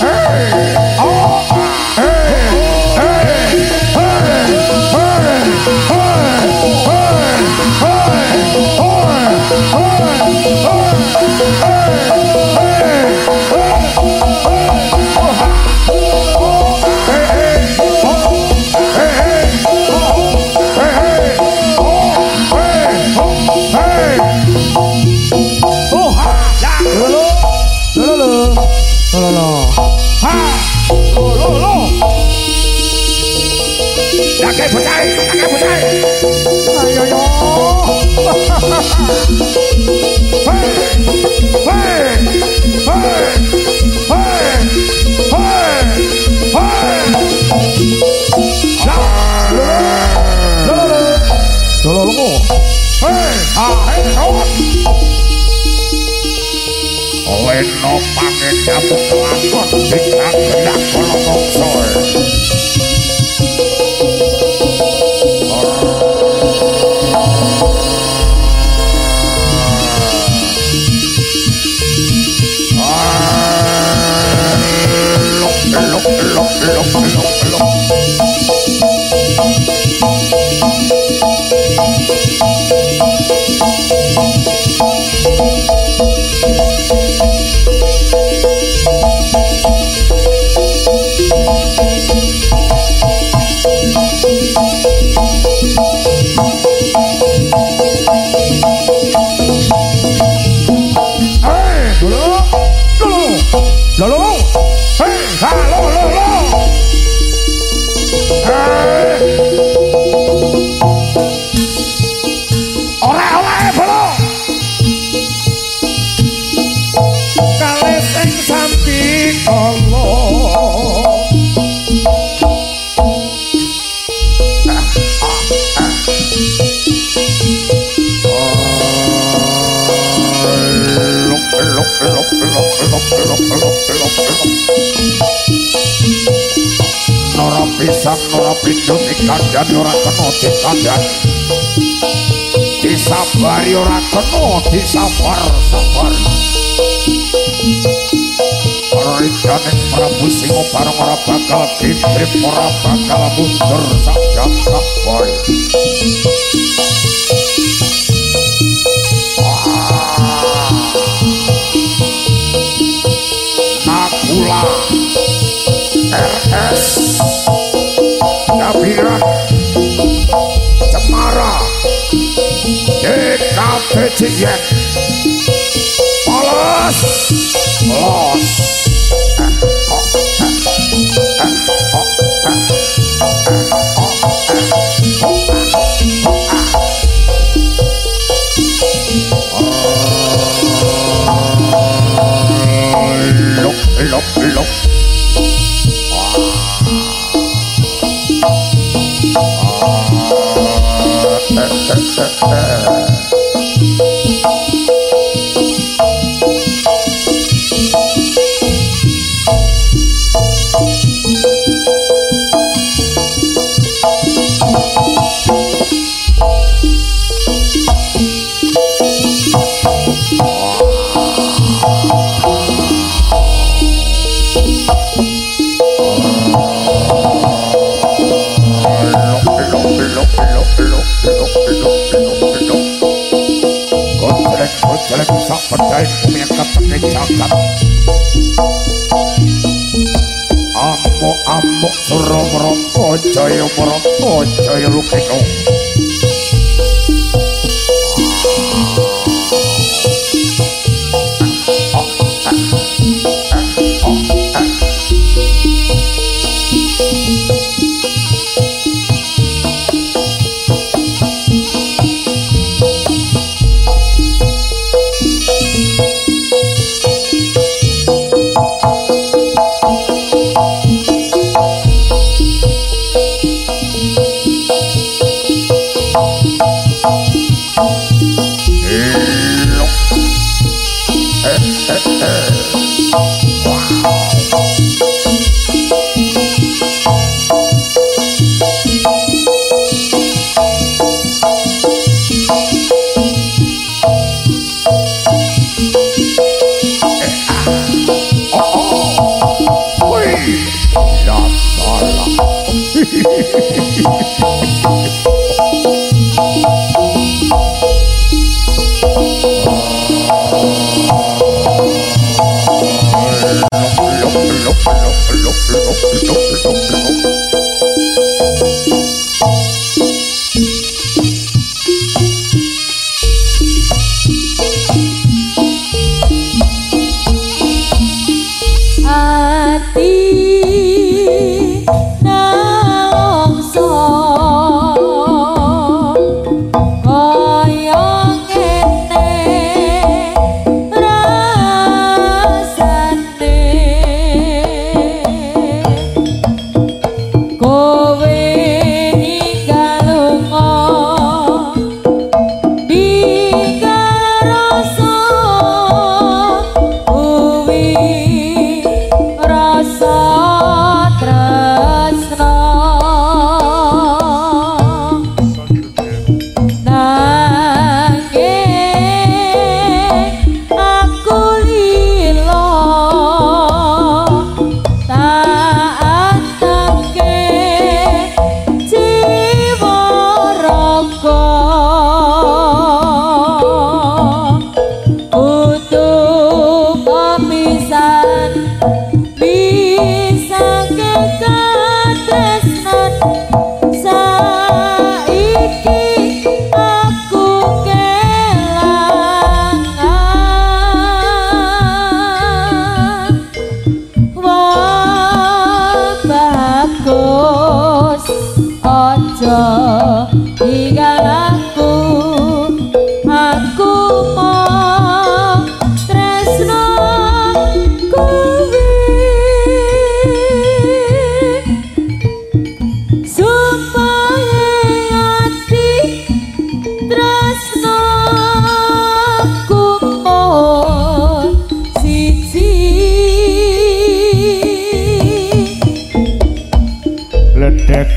Hey! ฮ่าโลโลโลดักให้ผู้ชายดักให้ผู้ชายไอ้ยอยเฮ้ยเฮ้ยเฮ้ยเฮ้ยเฮ้ยเฮ้ยดักโลโลโลโลโลเฮ้ยอ่าเฮ้ยเขา no pamit ya buka akun Bisa kena kolokok pisang ora pindhum ikandhan ora kena dikandhan disabari ora kena disabar sabar ora ikane prabu singa bareng ora bakal kripik ora bakal mundur sak jam sak Gabira Cemara DKP Ciyek Males Los Look, look, look. Hoje ela é só por ter Minha capa Amuk é chata Amo, amo, sorro, bro Hoje lo lo lo lo lo lo lo lo lo lo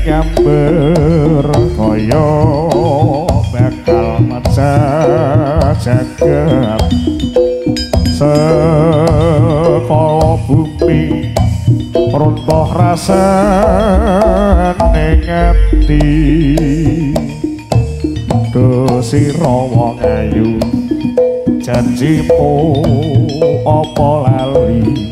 nyamber kaya bakal maca jagat sekolah bumi. Runtuh rasane ngati ngeti dosi rawa ngayu janjimu apa lali?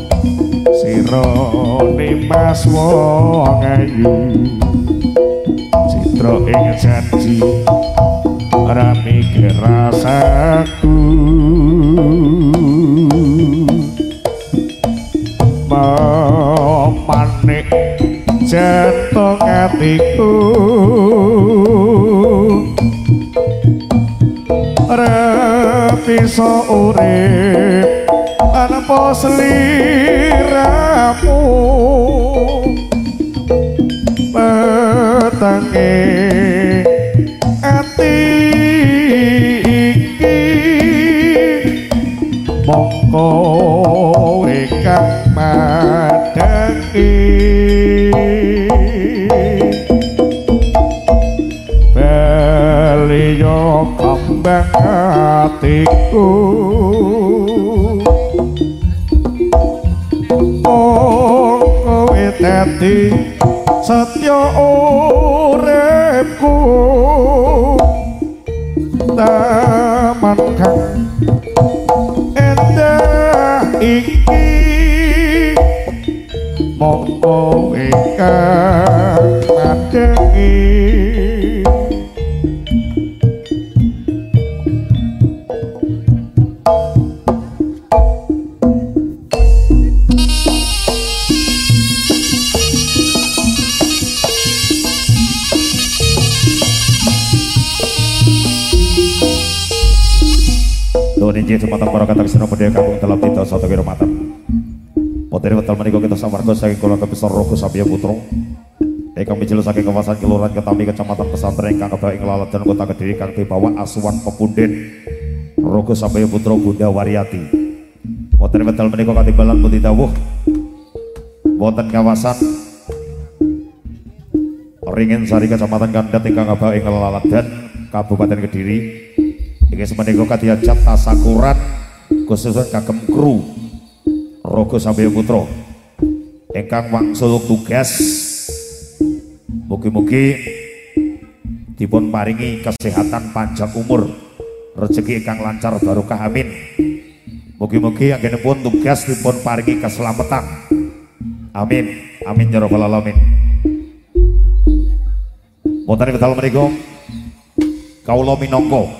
sirone mas wong ayu. Citra ing janji ora mikir rasaku. Mamane jantung atiku. Ora bisa urip tanpa seliramu? Petangi ati iki. Mongko wikang madangi beli yo kembang atiku. teti setya uripku. Taman kang endah iki. Mongko ingkang ngadengi Injih sumatang para kata wisnu budaya kampung telap tito satu kira Mata. Poteri wetal menika kita samarga saking kula kebesar rogo sabya putra eh, kami jelas saking kawasan kelurahan ketami kecamatan pesantren ingkang kebak ing laladan kota Kediri kang dibawa asuhan pepundhen Rogo sabya putro Bunda Wariati. Poteri wetal Kati Balan Putih Tawuh Wonten kawasan. Ringin Sari Kecamatan Kandat ingkang kebak ing laladan Kabupaten Kediri. Iki semenika kadiyajat tasakuran khususnya kagem kru Rogo Sabaya Putra ingkang wangsul tugas Mugi-mugi dipun paringi kesehatan panjang umur, rezeki ingkang lancar barokah amin. Mugi-mugi pun tugas dipun paringi keselamatan. Amin. Amin ya rabbal alamin. Wonten wedal menika kawula minangka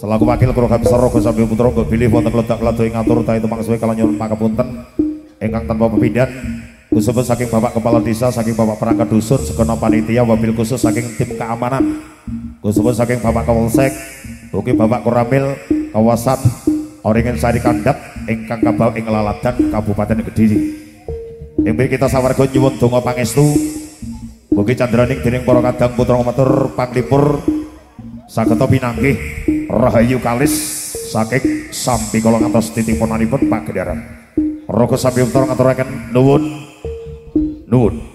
selaku wakil karo besar Rogo Sambil Putra pilih wonten ledak-ledak ing atur ta itu mangsuwe kala nyuwun pangapunten ingkang tanpa pepindhan khusus saking Bapak Kepala Desa, saking Bapak Perangkat Dusun, sekono panitia, wabil khusus saking tim keamanan, khusus saking Bapak Kapolsek, mungkin Bapak Koramil, kawasan Oringen Sari Kandat, ingkang kabau ing Laladan, Kabupaten Kediri. Yang kita sawarga nyuwun donga pangestu, Mugi candraning dening para kadang putra matur panglipur sageta pinanggih rahayu kalis saking sampi kala ngantos titik ponanipun Pak Gendaran. Roko sampi utara ngaturaken nuwun Nuwun.